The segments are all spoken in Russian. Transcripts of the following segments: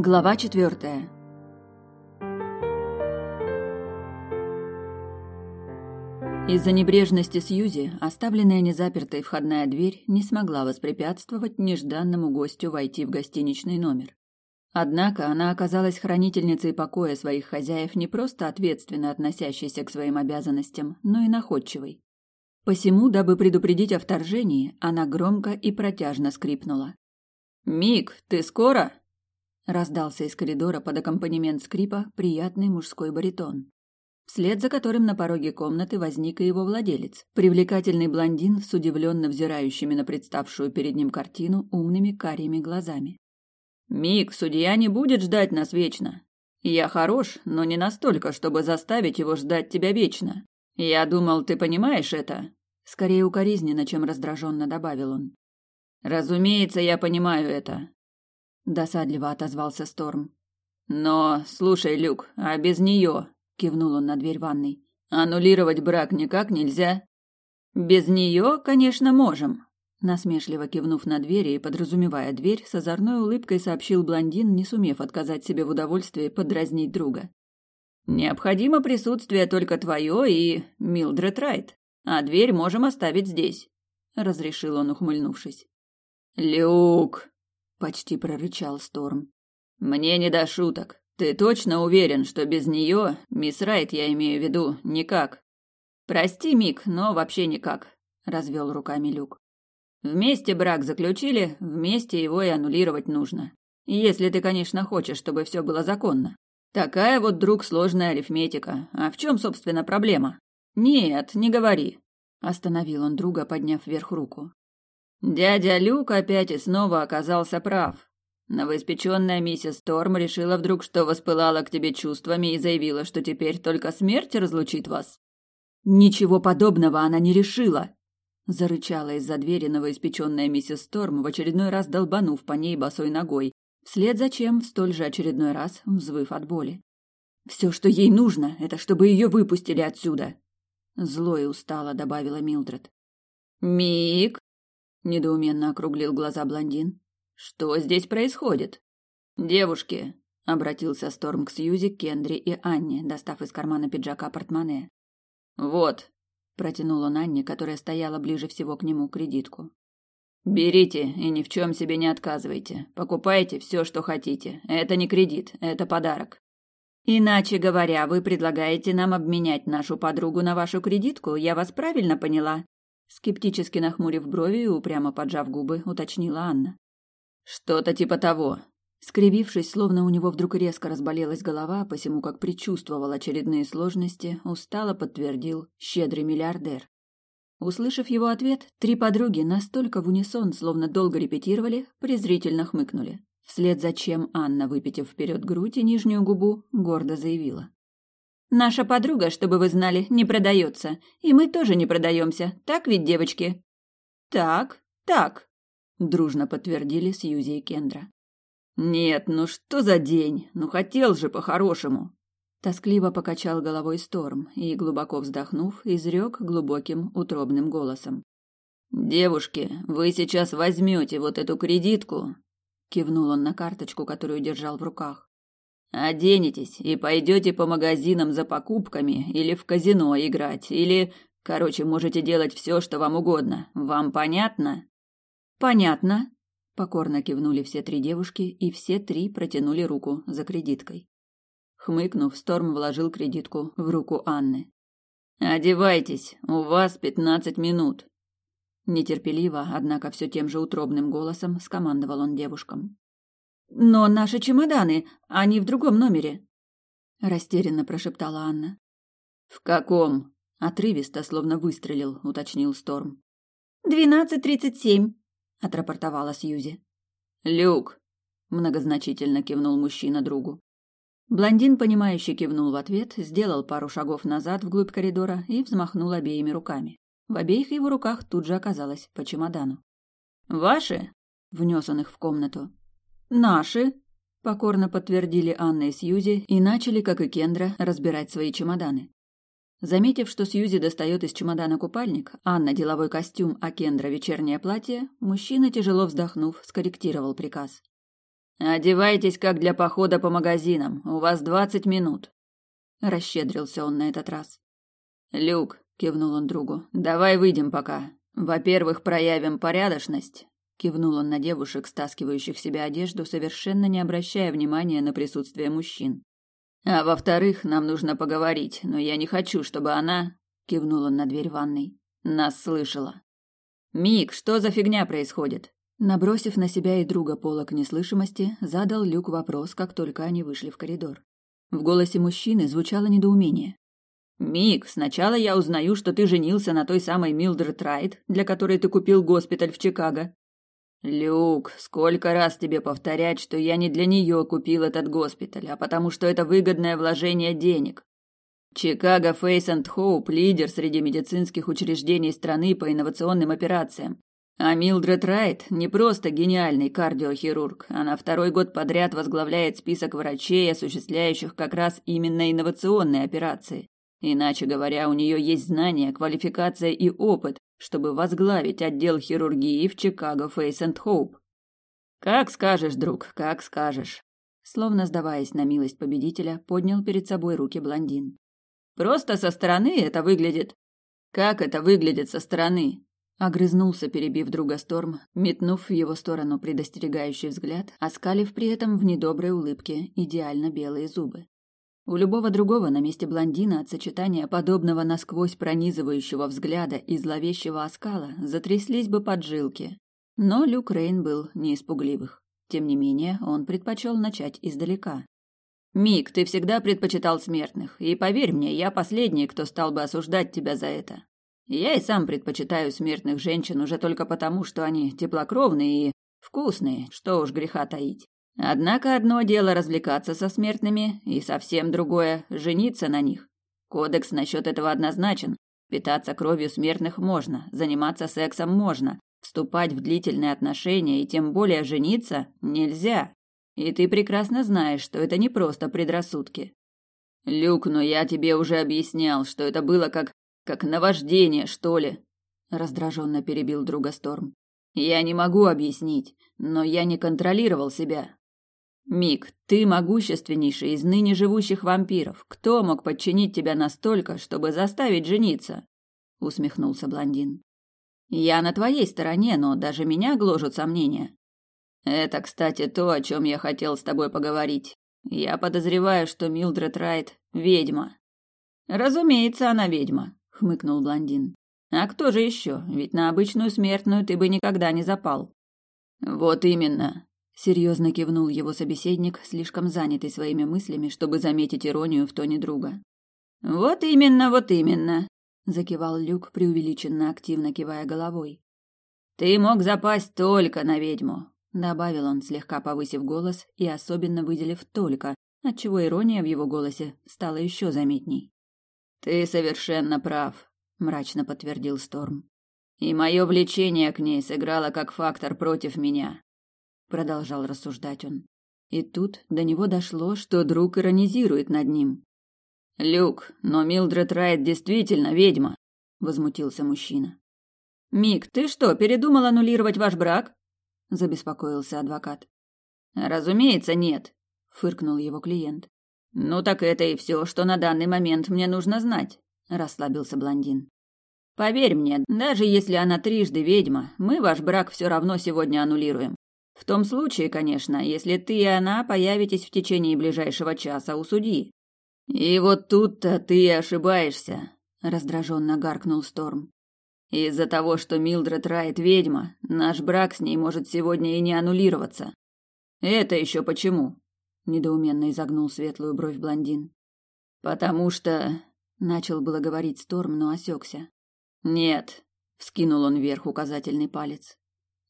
Глава четвертая. Из-за небрежности Сьюзи оставленная незапертой входная дверь не смогла воспрепятствовать нежданному гостю войти в гостиничный номер. Однако она оказалась хранительницей покоя своих хозяев не просто ответственно относящейся к своим обязанностям, но и находчивой. Посему, дабы предупредить о вторжении, она громко и протяжно скрипнула. «Мик, ты скоро?» Раздался из коридора под аккомпанемент скрипа приятный мужской баритон. Вслед за которым на пороге комнаты возник и его владелец, привлекательный блондин с удивленно взирающими на представшую перед ним картину умными карими глазами. «Мик, судья не будет ждать нас вечно. Я хорош, но не настолько, чтобы заставить его ждать тебя вечно. Я думал, ты понимаешь это?» Скорее укоризненно, чем раздраженно добавил он. «Разумеется, я понимаю это досадливо отозвался Сторм. Но, слушай, Люк, а без нее, кивнул он на дверь ванной. Аннулировать брак никак нельзя. Без нее, конечно, можем. Насмешливо кивнув на дверь и подразумевая дверь, с озорной улыбкой сообщил блондин, не сумев отказать себе в удовольствии подразнить друга. Необходимо присутствие только твое и Милдред Райт, а дверь можем оставить здесь, разрешил он, ухмыльнувшись. Люк, почти прорычал Сторм. Мне не до шуток. Ты точно уверен, что без нее, мисс Райт, я имею в виду, никак? Прости, Мик, но вообще никак, развел руками Люк. Вместе брак заключили, вместе его и аннулировать нужно. Если ты, конечно, хочешь, чтобы все было законно. Такая вот, друг, сложная арифметика. А в чем, собственно, проблема? Нет, не говори. Остановил он друга, подняв вверх руку. Дядя Люк опять и снова оказался прав. Новоиспеченная миссис Торм решила вдруг, что воспылала к тебе чувствами и заявила, что теперь только смерть разлучит вас. Ничего подобного она не решила, зарычала из-за двери новоиспеченная миссис Торм, в очередной раз долбанув по ней босой ногой, вслед за чем в столь же очередной раз взвыв от боли. Все, что ей нужно, это чтобы ее выпустили отсюда. Зло и устало добавила Милдред. Мик, недоуменно округлил глаза блондин. Что здесь происходит? Девушки, обратился Сторм к Сьюзи, Кендри и Анне, достав из кармана пиджака портмоне. Вот, протянул он Анне, которая стояла ближе всего к нему, кредитку. Берите и ни в чем себе не отказывайте. Покупайте все, что хотите. Это не кредит, это подарок. Иначе говоря, вы предлагаете нам обменять нашу подругу на вашу кредитку? Я вас правильно поняла? Скептически нахмурив брови и упрямо поджав губы, уточнила Анна. Что-то типа того. Скривившись, словно у него вдруг резко разболелась голова, посему как предчувствовал очередные сложности, устало подтвердил щедрый миллиардер. Услышав его ответ, три подруги настолько в унисон, словно долго репетировали, презрительно хмыкнули. Вслед за чем Анна, выпитив вперед грудь и нижнюю губу, гордо заявила. Наша подруга, чтобы вы знали, не продается, и мы тоже не продаемся, так ведь, девочки? Так, так, дружно подтвердили Сьюзи и Кендра. Нет, ну что за день? Ну хотел же по-хорошему. Тоскливо покачал головой Сторм и, глубоко вздохнув, изрек глубоким утробным голосом. «Девушки, вы сейчас возьмете вот эту кредитку», — кивнул он на карточку, которую держал в руках, Оденетесь и пойдете по магазинам за покупками или в казино играть, или, короче, можете делать все, что вам угодно. Вам понятно? Понятно, покорно кивнули все три девушки, и все три протянули руку за кредиткой. Хмыкнув, Сторм вложил кредитку в руку Анны. Одевайтесь, у вас пятнадцать минут. Нетерпеливо, однако все тем же утробным голосом скомандовал он девушкам. Но наши чемоданы, они в другом номере, растерянно прошептала Анна. В каком? отрывисто, словно выстрелил, уточнил Сторм. Двенадцать тридцать семь, отрапортовала Сьюзи. Люк, многозначительно кивнул мужчина другу. Блондин, понимающе кивнул в ответ, сделал пару шагов назад вглубь коридора и взмахнул обеими руками. В обеих его руках тут же оказалось по чемодану. «Ваши?» — внес он их в комнату. «Наши», — покорно подтвердили Анна и Сьюзи и начали, как и Кендра, разбирать свои чемоданы. Заметив, что Сьюзи достает из чемодана купальник, Анна – деловой костюм, а Кендра – вечернее платье, мужчина, тяжело вздохнув, скорректировал приказ. Одевайтесь как для похода по магазинам. У вас двадцать минут. Расщедрился он на этот раз. Люк, кивнул он другу. Давай выйдем пока. Во-первых, проявим порядочность. Кивнул он на девушек, стаскивающих себе одежду, совершенно не обращая внимания на присутствие мужчин. А во-вторых, нам нужно поговорить, но я не хочу, чтобы она, кивнул он на дверь ванной, нас слышала. Мик, что за фигня происходит? Набросив на себя и друга полок неслышимости, задал Люк вопрос, как только они вышли в коридор. В голосе мужчины звучало недоумение. «Мик, сначала я узнаю, что ты женился на той самой Милдред Райт, для которой ты купил госпиталь в Чикаго. Люк, сколько раз тебе повторять, что я не для нее купил этот госпиталь, а потому что это выгодное вложение денег. Чикаго Фейс энд Хоуп – лидер среди медицинских учреждений страны по инновационным операциям. А Милдред Райт не просто гениальный кардиохирург, она второй год подряд возглавляет список врачей, осуществляющих как раз именно инновационные операции. Иначе говоря, у нее есть знания, квалификация и опыт, чтобы возглавить отдел хирургии в Чикаго Фейс энд Хоуп. Как скажешь, друг, как скажешь. Словно сдаваясь на милость победителя, поднял перед собой руки блондин. Просто со стороны это выглядит. Как это выглядит со стороны? Огрызнулся, перебив друга Сторм, метнув в его сторону предостерегающий взгляд, оскалив при этом в недоброй улыбке идеально белые зубы. У любого другого на месте блондина от сочетания подобного насквозь пронизывающего взгляда и зловещего оскала затряслись бы поджилки. Но Люк Рейн был не испугливых. Тем не менее, он предпочел начать издалека. «Мик, ты всегда предпочитал смертных, и поверь мне, я последний, кто стал бы осуждать тебя за это. Я и сам предпочитаю смертных женщин уже только потому, что они теплокровные и вкусные, что уж греха таить. Однако одно дело развлекаться со смертными, и совсем другое – жениться на них. Кодекс насчет этого однозначен. Питаться кровью смертных можно, заниматься сексом можно, вступать в длительные отношения и тем более жениться нельзя. И ты прекрасно знаешь, что это не просто предрассудки. Люк, но я тебе уже объяснял, что это было как как наваждение, что ли, раздраженно перебил друга Сторм. Я не могу объяснить, но я не контролировал себя. Мик, ты могущественнейший из ныне живущих вампиров. Кто мог подчинить тебя настолько, чтобы заставить жениться? усмехнулся блондин. Я на твоей стороне, но даже меня гложут сомнения. Это, кстати, то, о чем я хотел с тобой поговорить. Я подозреваю, что Милдред Райт ведьма. Разумеется, она ведьма, хмыкнул блондин. А кто же еще? Ведь на обычную смертную ты бы никогда не запал. Вот именно, серьезно кивнул его собеседник, слишком занятый своими мыслями, чтобы заметить иронию в тоне друга. Вот именно, вот именно, закивал Люк, преувеличенно активно кивая головой. Ты мог запасть только на ведьму, добавил он, слегка повысив голос и особенно выделив только, отчего ирония в его голосе стала еще заметней. Ты совершенно прав, мрачно подтвердил Сторм. И мое влечение к ней сыграло как фактор против меня, продолжал рассуждать он. И тут до него дошло, что друг иронизирует над ним. Люк, но Милдред Райт действительно ведьма, возмутился мужчина. Мик, ты что, передумал аннулировать ваш брак? забеспокоился адвокат. Разумеется, нет, фыркнул его клиент. Ну так это и все, что на данный момент мне нужно знать, расслабился блондин. Поверь мне, даже если она трижды ведьма, мы ваш брак все равно сегодня аннулируем. В том случае, конечно, если ты и она появитесь в течение ближайшего часа у судьи. И вот тут-то ты ошибаешься, раздраженно гаркнул Сторм. Из-за того, что Милдред Райт ведьма, наш брак с ней может сегодня и не аннулироваться. Это еще почему? недоуменно изогнул светлую бровь блондин. Потому что начал было говорить Сторм, но осекся. Нет, вскинул он вверх указательный палец.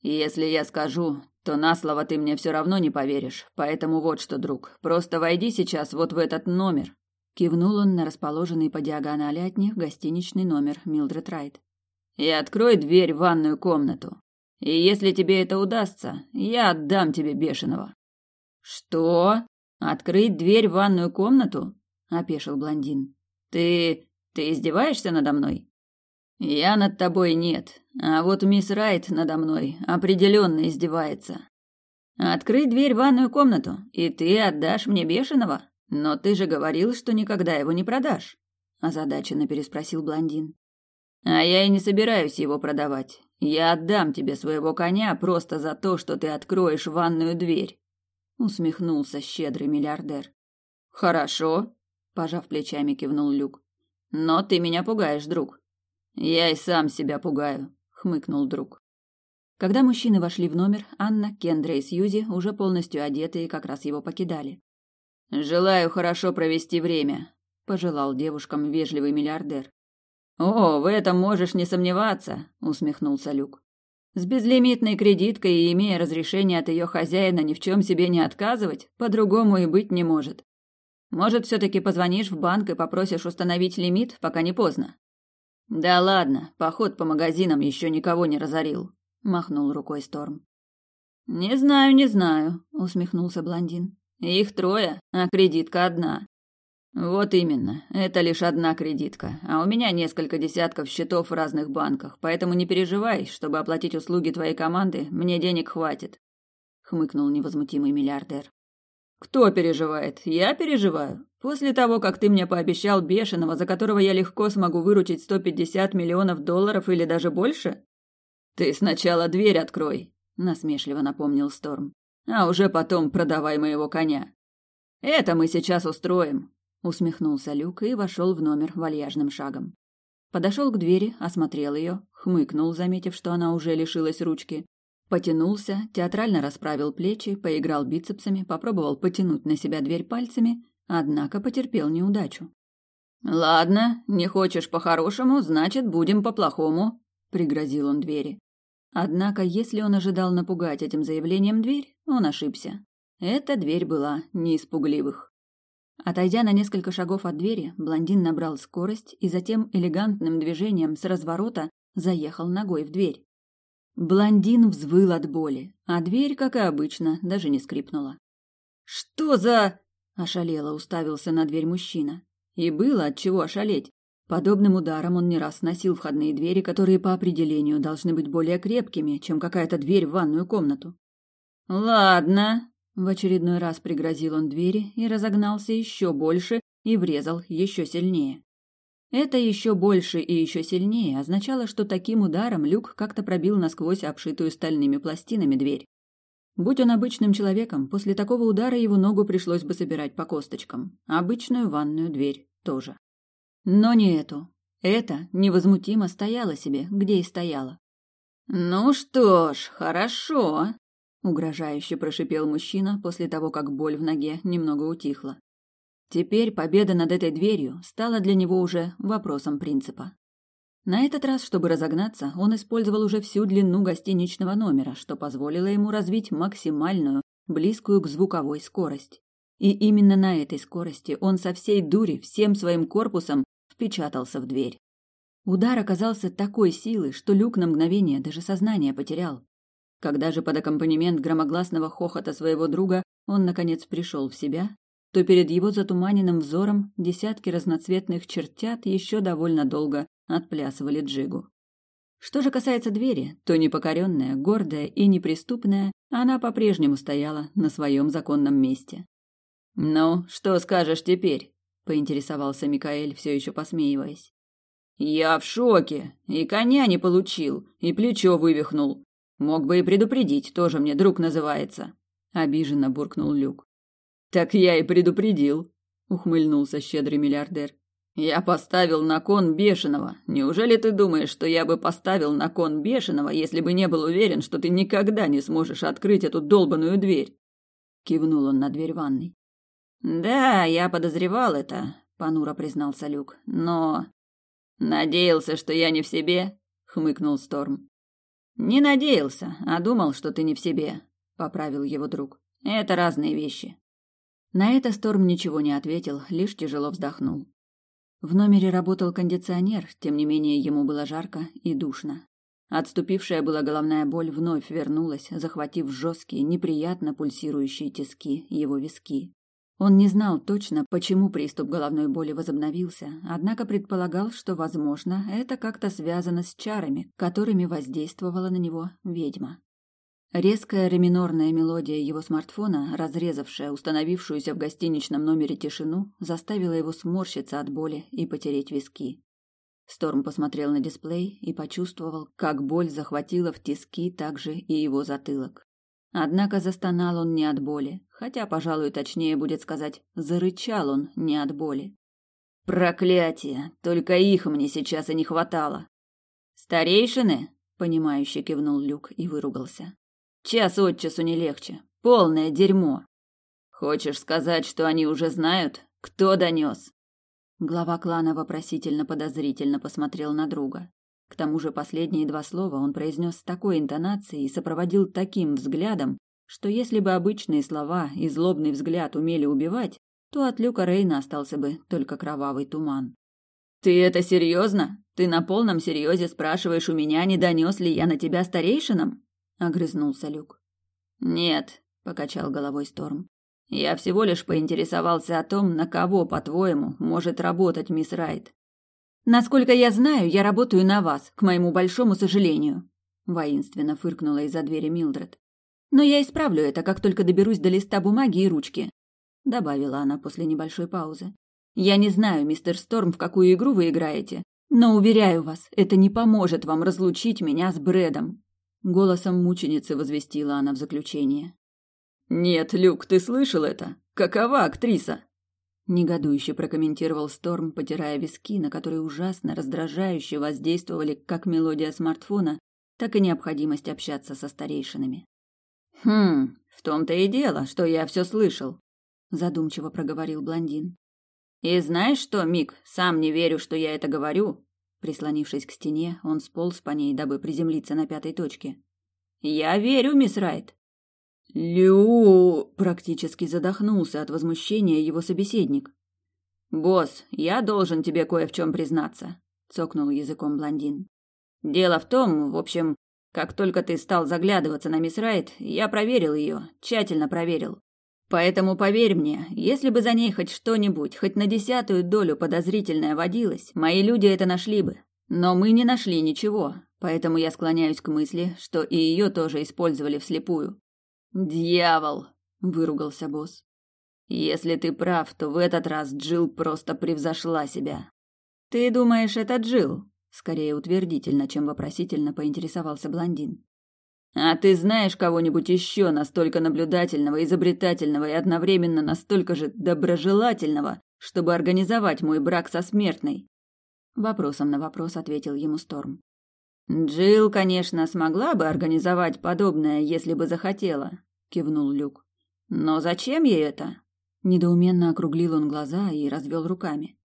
Если я скажу, то на слово ты мне все равно не поверишь. Поэтому вот что, друг, просто войди сейчас вот в этот номер. Кивнул он на расположенный по диагонали от них гостиничный номер Милдред Райт. И открой дверь в ванную комнату. И если тебе это удастся, я отдам тебе бешеного. Что? Открыть дверь в ванную комнату? опешил блондин. Ты ты издеваешься надо мной? Я над тобой нет, а вот мисс Райт надо мной определенно издевается. Открыть дверь в ванную комнату, и ты отдашь мне бешеного? Но ты же говорил, что никогда его не продашь, озадаченно переспросил блондин. А я и не собираюсь его продавать. Я отдам тебе своего коня просто за то, что ты откроешь ванную дверь, усмехнулся щедрый миллиардер. Хорошо, пожав плечами, кивнул Люк. Но ты меня пугаешь, друг. Я и сам себя пугаю, хмыкнул друг. Когда мужчины вошли в номер, Анна, Кендра и Сьюзи уже полностью одетые как раз его покидали. «Желаю хорошо провести время», – пожелал девушкам вежливый миллиардер. «О, в этом можешь не сомневаться», – усмехнулся Люк. «С безлимитной кредиткой и имея разрешение от ее хозяина ни в чем себе не отказывать, по-другому и быть не может. Может, все-таки позвонишь в банк и попросишь установить лимит, пока не поздно?» «Да ладно, поход по магазинам еще никого не разорил», махнул рукой Сторм. Не знаю, не знаю, усмехнулся блондин. Их трое, а кредитка одна. Вот именно, это лишь одна кредитка, а у меня несколько десятков счетов в разных банках, поэтому не переживай, чтобы оплатить услуги твоей команды, мне денег хватит, хмыкнул невозмутимый миллиардер. Кто переживает? Я переживаю. После того, как ты мне пообещал бешеного, за которого я легко смогу выручить 150 миллионов долларов или даже больше, «Ты сначала дверь открой», — насмешливо напомнил Сторм. «А уже потом продавай моего коня». «Это мы сейчас устроим», — усмехнулся Люк и вошел в номер вальяжным шагом. Подошел к двери, осмотрел ее, хмыкнул, заметив, что она уже лишилась ручки. Потянулся, театрально расправил плечи, поиграл бицепсами, попробовал потянуть на себя дверь пальцами, однако потерпел неудачу. «Ладно, не хочешь по-хорошему, значит, будем по-плохому», — пригрозил он двери. Однако, если он ожидал напугать этим заявлением дверь, он ошибся. Эта дверь была не из пугливых. Отойдя на несколько шагов от двери, блондин набрал скорость и затем элегантным движением с разворота заехал ногой в дверь. Блондин взвыл от боли, а дверь, как и обычно, даже не скрипнула. «Что за...» – ошалело уставился на дверь мужчина. И было от чего ошалеть. Подобным ударом он не раз сносил входные двери, которые по определению должны быть более крепкими, чем какая-то дверь в ванную комнату. «Ладно», — в очередной раз пригрозил он двери и разогнался еще больше и врезал еще сильнее. Это еще больше и еще сильнее означало, что таким ударом люк как-то пробил насквозь обшитую стальными пластинами дверь. Будь он обычным человеком, после такого удара его ногу пришлось бы собирать по косточкам. Обычную ванную дверь тоже. Но не эту. Эта невозмутимо стояла себе, где и стояла. «Ну что ж, хорошо», — угрожающе прошипел мужчина после того, как боль в ноге немного утихла. Теперь победа над этой дверью стала для него уже вопросом принципа. На этот раз, чтобы разогнаться, он использовал уже всю длину гостиничного номера, что позволило ему развить максимальную, близкую к звуковой скорость. И именно на этой скорости он со всей дури всем своим корпусом впечатался в дверь. Удар оказался такой силы, что Люк на мгновение даже сознание потерял. Когда же под аккомпанемент громогласного хохота своего друга он наконец пришел в себя, то перед его затуманенным взором десятки разноцветных чертят еще довольно долго отплясывали джигу. Что же касается двери, то непокоренная, гордая и неприступная, она по-прежнему стояла на своем законном месте. «Ну, что скажешь теперь?» поинтересовался Микаэль, все еще посмеиваясь. Я в шоке, и коня не получил, и плечо вывихнул. Мог бы и предупредить, тоже мне друг называется, обиженно буркнул Люк. Так я и предупредил, ухмыльнулся щедрый миллиардер. Я поставил на кон бешеного. Неужели ты думаешь, что я бы поставил на кон бешеного, если бы не был уверен, что ты никогда не сможешь открыть эту долбаную дверь? Кивнул он на дверь ванной. Да, я подозревал это, понуро признался Люк. Но надеялся, что я не в себе, хмыкнул Сторм. Не надеялся, а думал, что ты не в себе, поправил его друг. Это разные вещи. На это Сторм ничего не ответил, лишь тяжело вздохнул. В номере работал кондиционер, тем не менее ему было жарко и душно. Отступившая была головная боль вновь вернулась, захватив жесткие, неприятно пульсирующие тиски его виски. Он не знал точно, почему приступ головной боли возобновился, однако предполагал, что, возможно, это как-то связано с чарами, которыми воздействовала на него ведьма. Резкая реминорная мелодия его смартфона, разрезавшая установившуюся в гостиничном номере тишину, заставила его сморщиться от боли и потереть виски. Сторм посмотрел на дисплей и почувствовал, как боль захватила в тиски также и его затылок. Однако застонал он не от боли, хотя, пожалуй, точнее будет сказать, зарычал он не от боли. Проклятие! Только их мне сейчас и не хватало. Старейшины? Понимающе кивнул Люк и выругался. Час от часу не легче. Полное дерьмо. Хочешь сказать, что они уже знают, кто донес? Глава клана вопросительно подозрительно посмотрел на друга. К тому же последние два слова он произнес с такой интонацией и сопроводил таким взглядом, что если бы обычные слова и злобный взгляд умели убивать, то от Люка Рейна остался бы только кровавый туман. «Ты это серьезно? Ты на полном серьезе спрашиваешь у меня, не донес ли я на тебя старейшинам?» — огрызнулся Люк. «Нет», — покачал головой Сторм. Я всего лишь поинтересовался о том, на кого, по-твоему, может работать мисс Райт. Насколько я знаю, я работаю на вас, к моему большому сожалению, воинственно фыркнула из-за двери Милдред. Но я исправлю это, как только доберусь до листа бумаги и ручки, добавила она после небольшой паузы. Я не знаю, мистер Сторм, в какую игру вы играете, но уверяю вас, это не поможет вам разлучить меня с Брэдом. Голосом мученицы возвестила она в заключение. «Нет, Люк, ты слышал это? Какова актриса?» Негодующе прокомментировал Сторм, потирая виски, на которые ужасно раздражающе воздействовали как мелодия смартфона, так и необходимость общаться со старейшинами. «Хм, в том-то и дело, что я все слышал», — задумчиво проговорил блондин. «И знаешь что, Мик, сам не верю, что я это говорю». Прислонившись к стене, он сполз по ней, дабы приземлиться на пятой точке. «Я верю, мисс Райт. «Лю...» – практически задохнулся от возмущения его собеседник. «Босс, я должен тебе кое в чем признаться», – цокнул языком блондин. «Дело в том, в общем, как только ты стал заглядываться на мисс Райт, я проверил ее, тщательно проверил. Поэтому поверь мне, если бы за ней хоть что-нибудь, хоть на десятую долю подозрительное водилось, мои люди это нашли бы. Но мы не нашли ничего, поэтому я склоняюсь к мысли, что и ее тоже использовали вслепую. «Дьявол!» – выругался босс. «Если ты прав, то в этот раз Джил просто превзошла себя». «Ты думаешь, это Джил? Скорее утвердительно, чем вопросительно поинтересовался блондин. «А ты знаешь кого-нибудь еще настолько наблюдательного, изобретательного и одновременно настолько же доброжелательного, чтобы организовать мой брак со смертной?» Вопросом на вопрос ответил ему Сторм. Джилл, конечно, смогла бы организовать подобное, если бы захотела, кивнул Люк. Но зачем ей это? Недоуменно округлил он глаза и развел руками.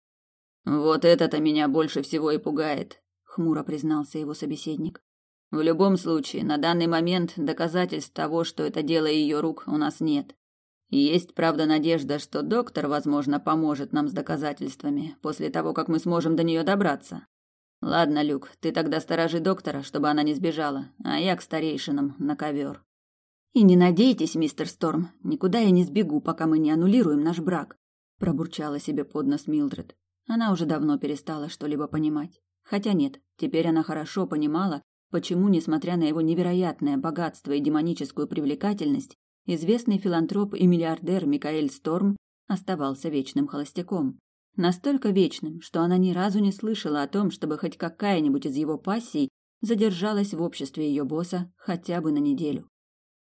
Вот это-то меня больше всего и пугает, хмуро признался его собеседник. В любом случае, на данный момент доказательств того, что это дело ее рук, у нас нет. Есть, правда, надежда, что доктор, возможно, поможет нам с доказательствами после того, как мы сможем до нее добраться. Ладно, Люк, ты тогда сторожи доктора, чтобы она не сбежала, а я к старейшинам на ковер. И не надейтесь, мистер Сторм, никуда я не сбегу, пока мы не аннулируем наш брак, пробурчала себе под нос Милдред. Она уже давно перестала что-либо понимать. Хотя нет, теперь она хорошо понимала, почему, несмотря на его невероятное богатство и демоническую привлекательность, известный филантроп и миллиардер Микаэль Сторм оставался вечным холостяком. Настолько вечным, что она ни разу не слышала о том, чтобы хоть какая-нибудь из его пассий задержалась в обществе ее босса хотя бы на неделю.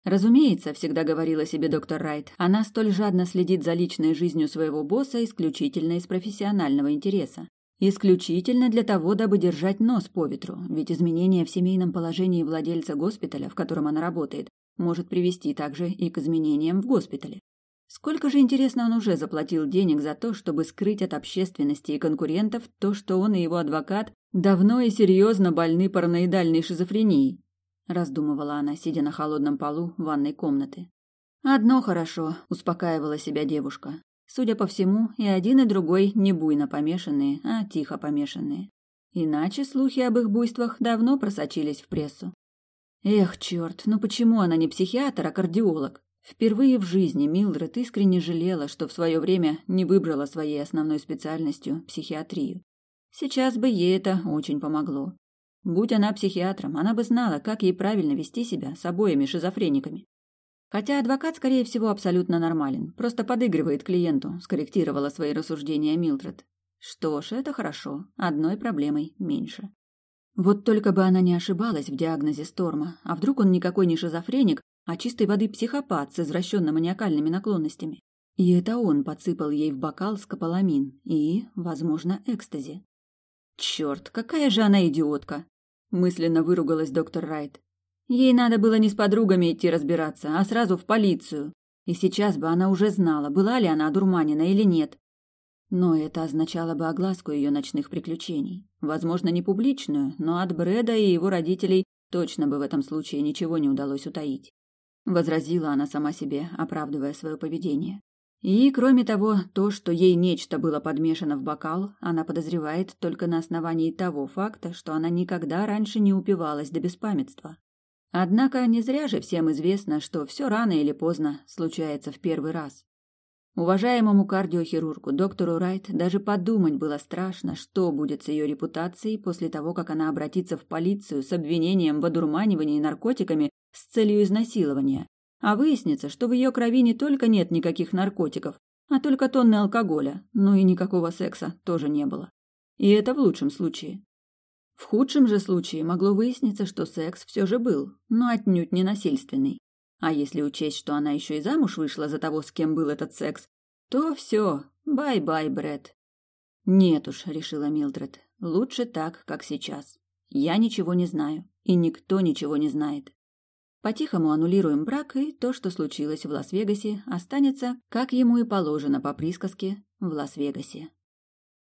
Разумеется, всегда говорила себе доктор Райт, она столь жадно следит за личной жизнью своего босса исключительно из профессионального интереса. Исключительно для того, дабы держать нос по ветру, ведь изменение в семейном положении владельца госпиталя, в котором она работает, может привести также и к изменениям в госпитале. Сколько же, интересно, он уже заплатил денег за то, чтобы скрыть от общественности и конкурентов то, что он и его адвокат давно и серьезно больны параноидальной шизофренией? Раздумывала она, сидя на холодном полу ванной комнаты. Одно хорошо, успокаивала себя девушка. Судя по всему, и один, и другой не буйно помешанные, а тихо помешанные. Иначе слухи об их буйствах давно просочились в прессу. Эх, черт, ну почему она не психиатр, а кардиолог? Впервые в жизни Милдред искренне жалела, что в свое время не выбрала своей основной специальностью психиатрию. Сейчас бы ей это очень помогло. Будь она психиатром, она бы знала, как ей правильно вести себя с обоими шизофрениками. Хотя адвокат, скорее всего, абсолютно нормален, просто подыгрывает клиенту, скорректировала свои рассуждения Милдред. Что ж, это хорошо, одной проблемой меньше. Вот только бы она не ошибалась в диагнозе Сторма, а вдруг он никакой не шизофреник, а чистой воды психопат с извращенно-маниакальными наклонностями. И это он подсыпал ей в бокал скополамин и, возможно, экстази. Черт, какая же она идиотка! Мысленно выругалась доктор Райт. Ей надо было не с подругами идти разбираться, а сразу в полицию. И сейчас бы она уже знала, была ли она одурманена или нет. Но это означало бы огласку ее ночных приключений. Возможно, не публичную, но от Брэда и его родителей точно бы в этом случае ничего не удалось утаить. Возразила она сама себе, оправдывая свое поведение. И, кроме того, то, что ей нечто было подмешано в бокал, она подозревает только на основании того факта, что она никогда раньше не упивалась до беспамятства. Однако не зря же всем известно, что все рано или поздно случается в первый раз. Уважаемому кардиохирургу доктору Райт даже подумать было страшно, что будет с ее репутацией после того, как она обратится в полицию с обвинением в одурманивании наркотиками с целью изнасилования. А выяснится, что в ее крови не только нет никаких наркотиков, а только тонны алкоголя, но и никакого секса тоже не было. И это в лучшем случае. В худшем же случае могло выясниться, что секс все же был, но отнюдь не насильственный. А если учесть, что она еще и замуж вышла за того, с кем был этот секс, то все, bye-bye, Брэд. Нет уж, решила Милдред, лучше так, как сейчас. Я ничего не знаю, и никто ничего не знает. По-тихому аннулируем брак, и то, что случилось в Лас-Вегасе, останется, как ему и положено по присказке, в Лас-Вегасе.